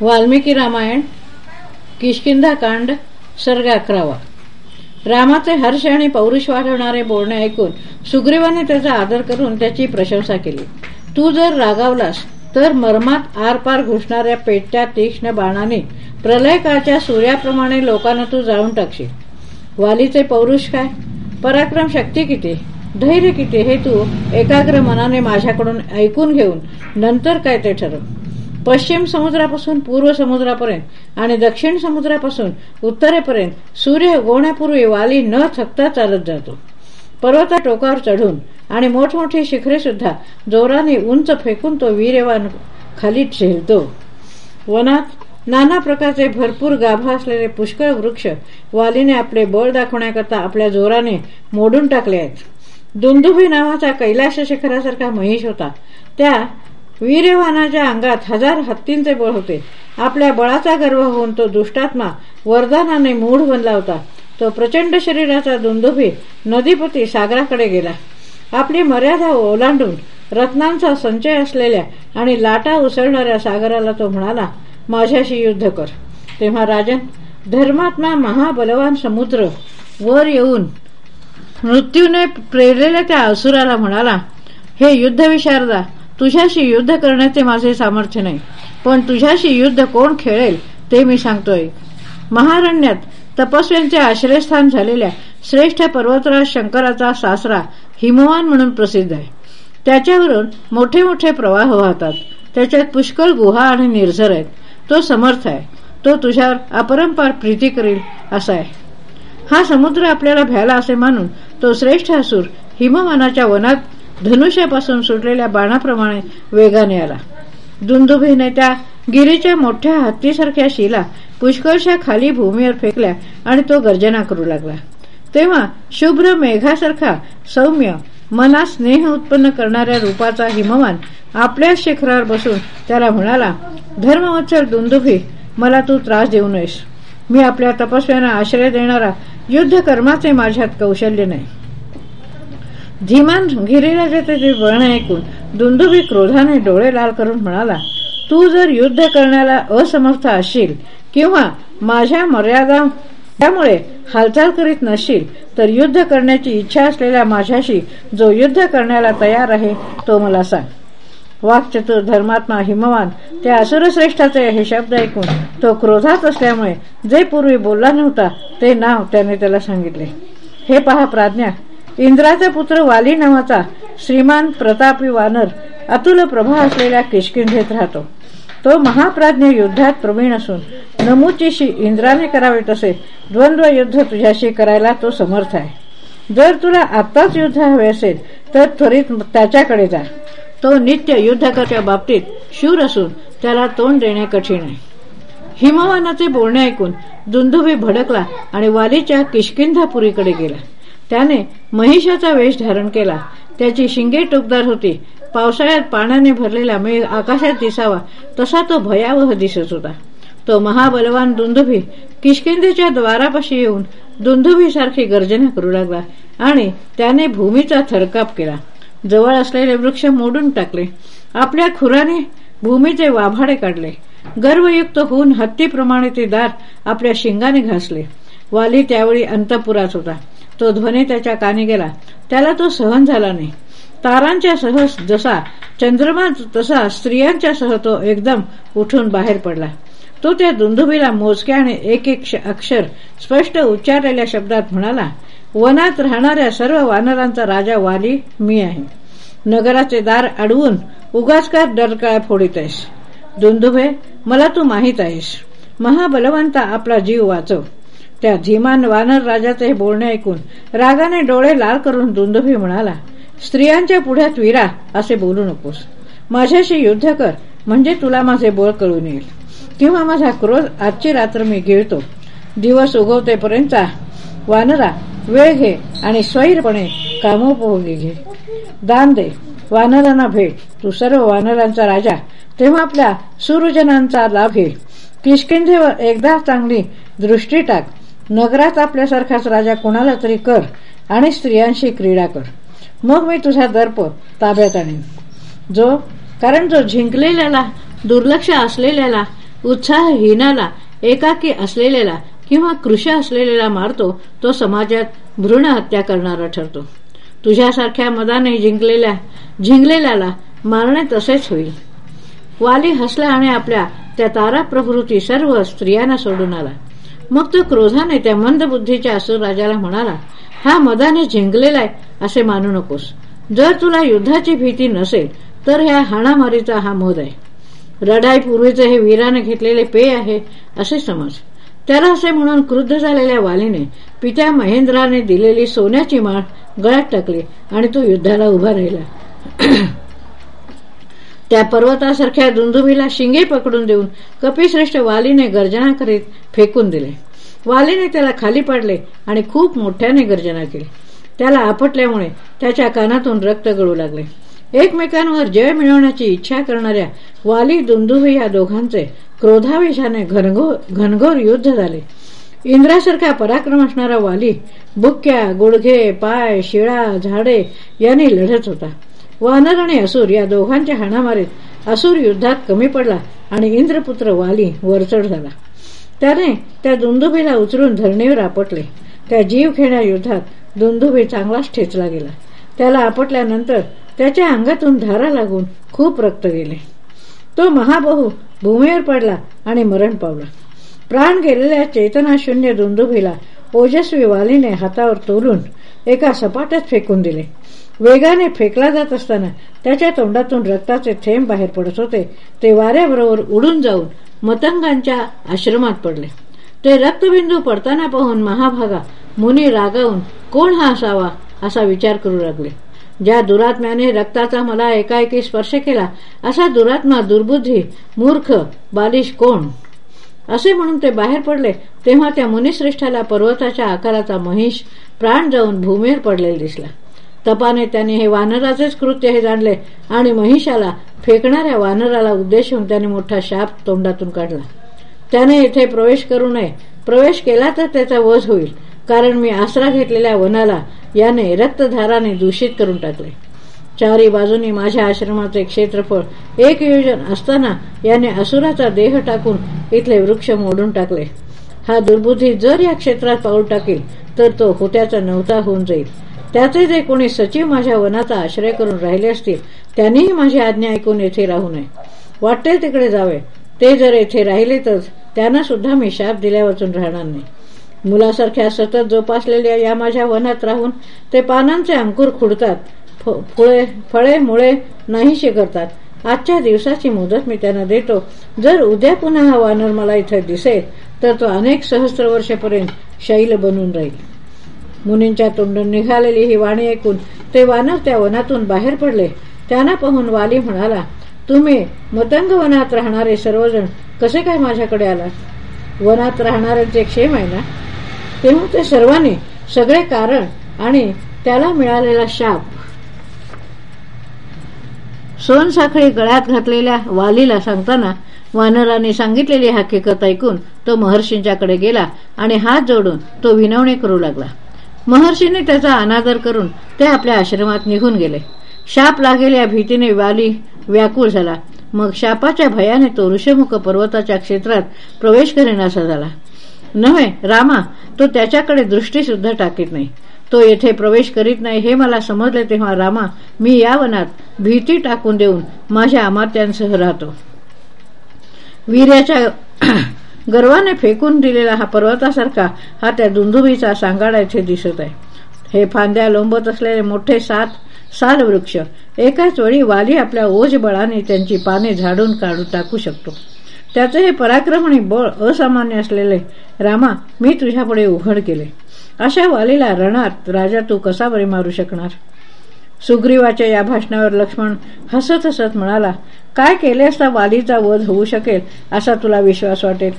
वाल्मिकी रामायण किशकिंधाकांड सर्ग अकरावा. रामाचे हर्ष आणि पौरुष वाढवणारे बोलणे ऐकून सुग्रीवाने त्याचा आदर करून त्याची प्रशंसा केली. तू जर रागावलास तर मर्मात आरपार घुसणाऱ्या पेटत्या तीक्ष्ण बाणाने प्रलयकाळच्या सूर्याप्रमाणे लोकांना तू जाळून टाकशील. वालीचे पौरुष काय? पराक्रम शक्ती किती? धैर्य किती? हे तू एकाग्र मनाने माझ्याकडून ऐकून घेऊन नंतर काय ते ठरव. पश्चिम समुद्रापासून पूर्व समुद्रापर्यंत आणि दक्षिण समुद्रापासून उत्तरेपर्यंत सूर्य उगवण्यापूर्वी वाली न थकता चालत जातो. पर्वता टोकावर चढून आणि मोठमोठी शिखरे सुद्धा जोराने उंच फेकून तो वीरवान खाली झेलतो वनात नाना प्रकारचे भरपूर गाभा असलेले पुष्कळ वृक्ष वालीने आपले बळ दाखवण्याकरता आपल्या जोराने मोडून टाकले आहेत. दुंदुभी नावाचा कैलाश शिखरासारखा महिष होता. त्या वीर्यवानाच्या अंगात हजार हत्तींचे बळ होते. आपल्या बळाचा गर्व होऊन तो दुष्टात्मा वरदानाने मूढ बनला होता. तो प्रचंड शरीराचा दुंदुभी नदीपती सागराकडे गेला. आपली मर्यादा ओलांडून रत्नांचा संचय असलेल्या आणि लाटा उसळणाऱ्या सागराला तो म्हणाला माझ्याशी युद्ध कर. तेव्हा राजन धर्मात्मा महाबलवान समुद्र वर येऊन मृत्यूने प्रेरलेल्या त्या असुराला म्हणाला हे युद्ध विशारदा तुझ्याशी युद्ध करण्याचे माझे सामर्थ्य नाही. पण तुझ्याशी युद्ध कोण खेळेल ते मी सांगतोय. महारण्यात तपस्व्यांचे आश्रयस्थान झालेल्या श्रेष्ठ पर्वतराज शंकराचा सासरा हिमवान म्हणून प्रसिद्ध आहे. त्याच्यावरून मोठे मोठे प्रवाह वाहतात. त्याच्यात पुष्कळ गुहा आणि निर्झर आहेत. तो समर्थ आहे. तो तुझ्यावर अपरंपार प्रीती करील असा आहे. हा समुद्र आपल्याला भ्याला असे मानून तो श्रेष्ठ असूर हिमवानाच्या वनात धनुष्यापासून सुटलेल्या बाणाप्रमाणे वेगाने आला. दुंदुभीने त्या गिरीच्या मोठ्या हत्तीसारख्या शिला पुष्कळशा खाली भूमीवर फेकल्या आणि तो गर्जना करू लागला. तेव्हा शुभ्र मेघासारखा सौम्य मनात स्नेह उत्पन्न करणाऱ्या रूपाचा हिमवान आपल्या शिखरावर बसून त्याला म्हणाला धर्मवत्सर दुंदुभी मला तू त्रास देऊ नयेस. मी आपल्या तपस्व्यांना आश्रय देणारा युद्ध कर्माचे माझ्यात कौशल्य नाही. धीमान ते वर्ण ऐकून दुंदुभी क्रोधाने डोळे लाल करून म्हणाला तू जर युद्ध करण्याला असमर्थ असशील किंवा माझ्या मर्यादा त्यामुळे हालचाल करीत नसशील तर युद्ध करण्याची इच्छा असलेल्या माझ्याशी जो युद्ध करण्याला तयार आहे तो मला सांग. वाक्चतुर धर्मात्मा हिमवान त्या असुरश्रेष्ठाचे हे शब्द ऐकून तो क्रोधात असल्यामुळे जे पूर्वी बोलला नव्हता ते नाव त्याने त्याला सांगितले. हे पहा प्राज्ञा इंद्राचा पुत्र वाली नावाचा श्रीमान प्रतापी वानर अतुल प्रभा असलेल्या किशकिंधेत राहतो. तो महाप्राज्ञ युद्धात प्रवीण असून नमुचीशी इंद्राने करावे तसे द्वंद्व युद्ध तुझ्याशी करायला तो समर्थ आहे. जर तुला आत्ताच युद्ध हवे असेल तर त्वरित त्याच्याकडे जा. तो नित्य युद्धकाच्या बाबतीत शूर असून त्याला तोंड देणे कठीण आहे. हिमवानाचे बोलणे ऐकून दुंदुभी भडकला आणि वालीच्या किशकिंधापुरीकडे गेला. त्याने महिषाचा वेश धारण केला. त्याची शिंगे टोकदार होती. पावसाळ्यात पाण्याने भरलेला मेघ आकाशात दिसावा तसा तो भयावह दिसत होता. तो महाबलवान दुंदुभी किशकिंदेच्या द्वारापाशी येऊन दुंदुभी सारखी गर्जना करू लागला आणि त्याने भूमीचा थरकाप केला. जवळ असलेले वृक्ष मोडून टाकले. आपल्या खुराने भूमीचे वाभाडे काढले. गर्वयुक्त होऊन हत्तीप्रमाणे ते दार आपल्या शिंगाने घासले. वाली त्यावेळी अंतपुरात होता. तो ध्वनी त्याच्या कानी गेला. त्याला तो सहन झाला नाही. तारांच्या सह जसा चंद्रमा तसा स्त्रियांच्या सह तो एकदम उठून बाहेर पडला. तो त्या दुंदुबीला मोजक्याने एक एक अक्षर स्पष्ट उच्चारलेल्या शब्दात म्हणाला वनात राहणाऱ्या सर्व वानरांचा राजा वाली मी आहे. नगराचे दार अडवून उगाच का डरकाळ फोडित आहेस. दुंदुभे मला तू माहीत आहेस. महाबलवंता आपला जीव वाचव. त्या धीमान वानर राजाचे हे बोलणे ऐकून रागाने डोळे लाल करून दुंदुभी म्हणाला स्त्रियांच्या पुढ्यात विरा असे बोलू नकोस. माझ्याशी युद्ध कर म्हणजे तुला माझे बळ कळून येईल. किंवा माझा क्रोध आजची रात्र मी गिळतो. दिवस उगवतेपर्यंत वानरा वेळ घे आणि स्वैरपणे कामोपभोगी घे दान दे. वानरांना भेट. तू सर्व वानरांचा राजा. तेव्हा आपल्या सुरजनांचा लाभ घे किशकिंधेवर एकदा चांगली दृष्टी टाक. नगरात आपल्यासारखाच राजा कोणाला तरी कर आणि स्त्रियांशी क्रीडा कर. मग मी तुझा दर्प ताब्यात आणीन. जो कारण जो जिंकलेल्याला दुर्लक्ष असलेल्याला उत्साहहीनाला एकाकी असलेल्याला किंवा कृष असलेल्याला मारतो तो समाजात भ्रूण हत्या करणारा ठरतो. तुझ्यासारख्या मदाने जिंकलेल्या झिंगलेल्याला मारणे तसेच होईल. वाली हसला आणि आपल्या त्या तारा प्रभृती सर्व स्त्रियांना सोडून आला. मग तो क्रोधाने त्या मंद बुद्धीच्या असुर राजाला म्हणाला हा मदाने झिंकलेलाय असे मानू नकोस. जर तुला युद्धाची भीती नसेल तर ह्या हाणामारीचा हा मोद आहे. रडाई पूर्वीचे हे वीराने घेतलेले पेय आहे असे समज. त्याला असे म्हणून क्रुद्ध झालेल्या वालीने पित्या महेंद्राने दिलेली सोन्याची माळ गळ्यात टाकली आणि तो युद्धाला उभा राहिला. त्या पर्वतासारख्या दुंदुबीला शिंगे पकडून देऊन कपिश्रेष्ठ वालीने गर्जना करीत फेकून दिले. वालीने त्याला खाली पाडले आणि खूप मोठ्याने गर्जना केली. त्याला आपटल्यामुळे त्याच्या कानातून रक्त गळू लागले. एकमेकांवर जय मिळवण्याची इच्छा करणाऱ्या वाली दुंदुभी या दोघांचे क्रोधावेशाने घनघोर युद्ध झाले. इंद्रासारखा पराक्रम असणारा वाली बुक्क्या गुडघे पाय शिळा झाडे यांनी लढत होता. वानर आणि असुर या दोघांच्या हाणामारीत असुर युद्धात कमी पडला आणि इंद्रपुत्र वाली वरचढ झाला. त्याने त्या दुंदुभीला उचलून धरणीवर आपटले. त्या जीव खेळण्या युद्धात दुंदुबी चांगलाच ठेचला गेला. त्याला आपटल्यानंतर त्याच्या अंगातून धारा लागून खूप रक्त गेले. तो महाबहू भूमीवर पडला आणि मरण पावला. प्राण गेलेल्या चेतनाशून्य दुंदुभीला ओजस्वी वालीने हातावर तोलून एका सपाट्यात फेकून दिले. वेगाने फेकला जात असताना त्याच्या तोंडातून रक्ताचे थेंब बाहेर पडत होते. ते वाऱ्याबरोबर उडून जाऊन मतंगांच्या आश्रमात पडले. ते रक्तबिंदू पडताना पाहून महाभागा मुनी रागावून कोण हा असावा? असा विचार करू लागले. ज्या दुरात्म्याने रक्ताचा मला एकाएकी स्पर्श केला असा दुरात्मा दुर्बुद्धी मूर्ख बालिश कोण? असे म्हणून ते बाहेर पडले तेव्हा त्या मुनिश्रेष्ठाला पर्वताच्या आकाराचा महिष प्राण जाऊन भूमीवर पडलेला दिसला. तपाने त्याने हे वानराचेच कृत्य हे जाणले आणि महिषाला फेकणाऱ्या वानराला उद्देशून त्याने मोठा शाप तोंडातून काढला. त्याने येथे प्रवेश करू नये. प्रवेश केला तर त्याचा वध होईल. कारण मी आसरा घेतलेल्या वनाला याने रक्तधाराने दूषित करून टाकले. चारी बाजूनी माझ्या आश्रमाचे क्षेत्रफळ एक योजन असताना याने असुराचा देह टाकून इथले वृक्ष मोडून टाकले. हा दुर्बुद्धी जर या क्षेत्रात पाऊल टाकेल तर तो होत्याचा नव्हता होऊन जाईल. त्याचे जे कोणी सचिव माझ्या वनाचा आश्रय करून राहिले असतील त्यांनीही माझी आज्ञा ऐकून येथे राहू नये. वाटते तिकडे जावे. ते जर येथे राहिले तर त्यांना सुद्धा मी शाप दिल्या वाचून राहणार नाही. मुलासारख्या सतत जोपासलेल्या या माझ्या वनात राहून ते पानांचे अंकुर खुडतात फुळे फळे मुळे नाहीशी करतात. आजच्या दिवसाची मुदत मी त्यांना देतो. जर उद्या पुन्हा हा वानर मला इथे दिसेल तर तो अनेक सहस्त्र वर्षेपर्यंत शैल बनून राहील. मुनींच्या तोंडून निघालेली ही वाणी ऐकून ते वानर त्या वनातून बाहेर पडले. त्यांना पाहून वाली म्हणाला तुम्ही मतंग वनात राहणारे सर्वजण कसे काय माझ्याकडे आला वनात राहणाऱ्यांचे क्षेम आहे ना तेव्हा ते सर्वांनी सगळे कारण आणि त्याला मिळालेला शाप. सोनसाखळी गळ्यात घातलेल्या वालीला सांगताना वानराने सांगितलेली हकीकत ऐकून तो महर्षींच्याकडे गेला आणि हात जोडून तो विनवणी करू लागला. महर्षीने त्याचा अनादर करून ते आपल्या आश्रमात निघून गेले. शाप लागेल या भीतीने वाली व्याकुळ झाला. मग शापाच्या भयाने तो ऋषमुख पर्वताच्या क्षेत्रात प्रवेश करेनासा झाला. नव्हे रामा तो त्याच्याकडे दृष्टी सुद्धा टाकीत नाही. तो येथे प्रवेश करीत नाही हे मला समजले तेव्हा रामा मी या वनात भीती टाकून देऊन माझ्या अमात्यांसह राहतो. वीर्याच्या गर्वाने फेकून दिलेला हा पर्वतासारखा हा त्या दुंदुबीचा सांगाडायचे दिसत आहे. हे फांद्या लोंबत असलेले मोठे सात साल वृक्ष एकाच वेळी वाली आपल्या ओझ बळाने त्यांची पाने झाडून काढून टाकू शकतो. त्याचे हे पराक्रम आणि बळ असामान्य असलेले रामा मी तुझ्यापुढे उघड केले. अशा वालीला रणात राजा तू कसा बरे मारू शकणार? सुग्रीवाच्या या भाषणावर लक्ष्मण हसत हसत म्हणाला काय केले असता वालीचा वध होऊ शकेल असा तुला विश्वास वाटेल?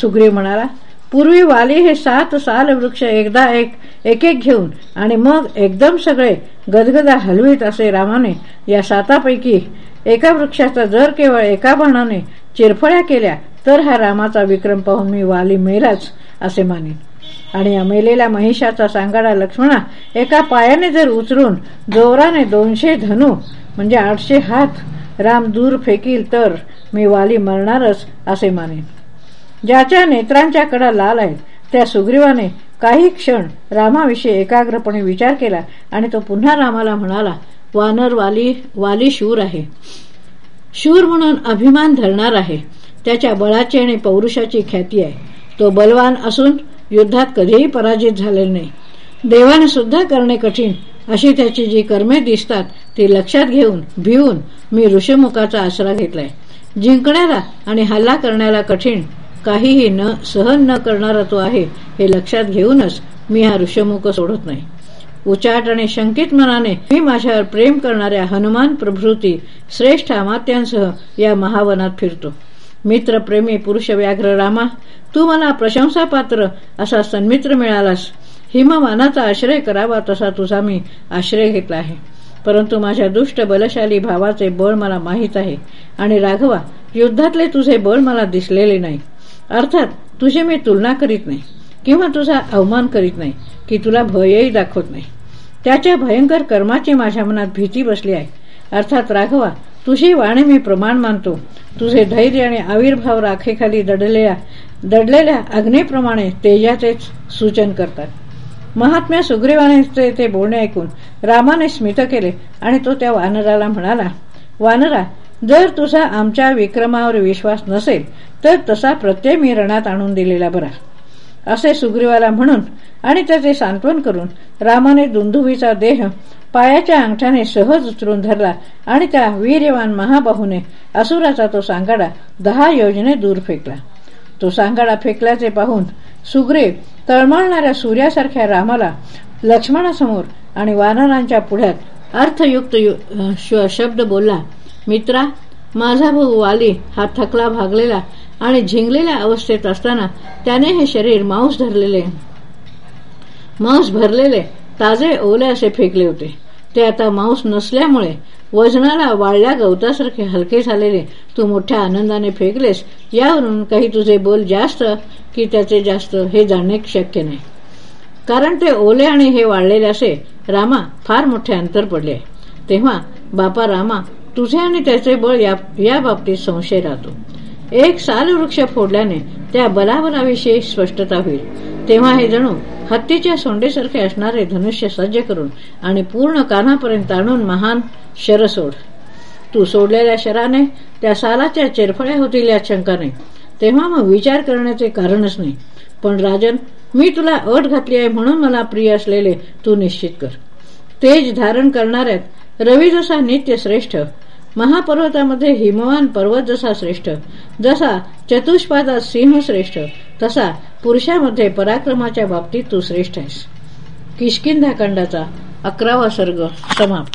सुग्रीव म्हणाला पूर्वी वाली हे सात साल वृक्ष एकदा एक एक एक घेऊन आणि मग एकदम सगळे गदगदा हलवीत असे रामाने या सातापैकी एका वृक्षाचा जर केवळ एका बाणाने चिरफळ्या केल्या तर हा रामाचा विक्रम पाहून मी वाली मेलाच असे मानेन आणि या मेलेल्या महिषाचा सांगाडा लक्ष्मणा एका पायाने जर उचलून जोराने दोनशे धनु म्हणजे आठशे हात राम दूर फेकील तर मी वाली मरणारच असे मानेन ज्याच्या नेत्रांच्या कडा लाल आहेत त्या सुग्रीवाने काही क्षण रामाविषयी एकाग्रपणे विचार केला आणि तो पुन्हा रामाला म्हणाला वानर वाली वाली शूर आहे. शूर म्हणून अभिमान धरणार आहे. त्याच्या बळाची आणि पौरुषाची ख्याती आहे. तो बलवान असून युद्धात कधीही पराजित झालेला नाही. देवाने सुद्धा करणे कठीण. अशी त्याची जी कर्मे दिसतात ती लक्षात घेऊन भिवून मी ऋषमुखाचा आसरा घेतलाय. जिंकण्याला आणि हल्ला करण्याला कठीण. काहीही न सहन न करणारा तो आहे हे लक्षात घेऊनच मी हा ऋषमुख सोडत नाही. उचाट आणि शंकित मनाने मी माझ्यावर प्रेम करणाऱ्या हनुमान प्रभृती श्रेष्ठ अमात्यांसह या महावनात फिरतो. मित्रप्रेमी पुरुष व्याघ्र रामा तू मला प्रशंसापात्र असा सन्मित्र मिळालास. हिमवानाचा आश्रय करावा तसा तुझा मी आश्रय घेतला आहे. परंतु माझ्या दुष्ट बलशाली भावाचे बळ मला माहीत आहे आणि राघवा युद्धातले तुझे बळ मला दिसलेले नाही. अर्थात तुझी मी तुलना करीत नाही किंवा तुझा अवमान करीत नाही की तुला भयही दाखवत नाही. त्याच्या भयंकर कर्माची माझ्या मनात भीती बसली आहे. अर्थात राघवा तुझी वाणी मी प्रमाण मानतो. तुझे धैर्य आणि आविर्भाव राखेखाली दडलेल्या दडलेल्या अग्नीप्रमाणे तेजाचेच सूचन करतात. महात्म्या सुग्रीवाने ते बोलणे ऐकून रामाने स्मित केले आणि तो त्या वानराला म्हणाला वानरा जर तुझा आमच्या विक्रमावर विश्वास नसेल तर तसा प्रत्यय मी रणात आणून दिलेला बरा. असे सुग्रीवाला म्हणून आणि त्याचे सांत्वन करून रामाने दुंदुवीचा देह पायाच्या अंगठ्याने सहज उचलून धरला आणि त्या वीर्यवान महाबाहूने असुराचा तो सांगाडा दहा योजने दूर फेकला. तो सांगाडा फेकल्याचे पाहून सुग्रीव तळमळणाऱ्या सूर्यासारख्या रामाला लक्ष्मणासमोर आणि वानरांच्या पुढ्यात अर्थयुक्त शब्द बोलला मित्रा माझा भाऊ वाली हा थकला भागलेला आणि झिंगलेल्या अवस्थेत असताना त्याने हे शरीर मांस धरलेले. मांस भरलेले ताजे ओले असे फेकले होते. ते आता मांस नसल्यामुळे वजनाला वाळल्या गवतासारखे हलके झालेले. तू मोठ्या आनंदाने फेकलेस यावरून काही तुझे बोल जास्त की त्याचे जास्त हे जाणणे शक्य नाही. कारण ते ओले आणि हे वाळलेले असे रामा फार मोठे अंतर पडले. तेव्हा बापा रामा तुझे आणि त्याचे बळ या बाबतीत संशय राहतो. एक साल वृक्ष फोडल्याने त्या बलाबलाविषयी स्पष्टता होईल. तेव्हा हे जणू हत्तीच्या सोंडेसारखे असणारे धनुष्य सज्ज करून आणि पूर्ण कानापर्यंत आणून महान शर सोड. तू सोडलेल्या शराने त्या सालाच्या चेरफळ्या होतील या शंकाने. तेव्हा मग विचार करण्याचे कारणच नाही. पण राजन मी तुला अट घातली आहे म्हणून मला प्रिय असलेले तू निश्चित कर. तेज धारण करणाऱ्यात रवी जसा नित्य श्रेष्ठ महापर्वतामध्ये हिमवान पर्वत जसा श्रेष्ठ जसा चतुष्पादात सिंह श्रेष्ठ तसा पुरुषामध्ये पराक्रमाच्या बाबतीत तू श्रेष्ठ आहेस. किशकिंधाखंडाचा अकरावा सर्ग समाप्त.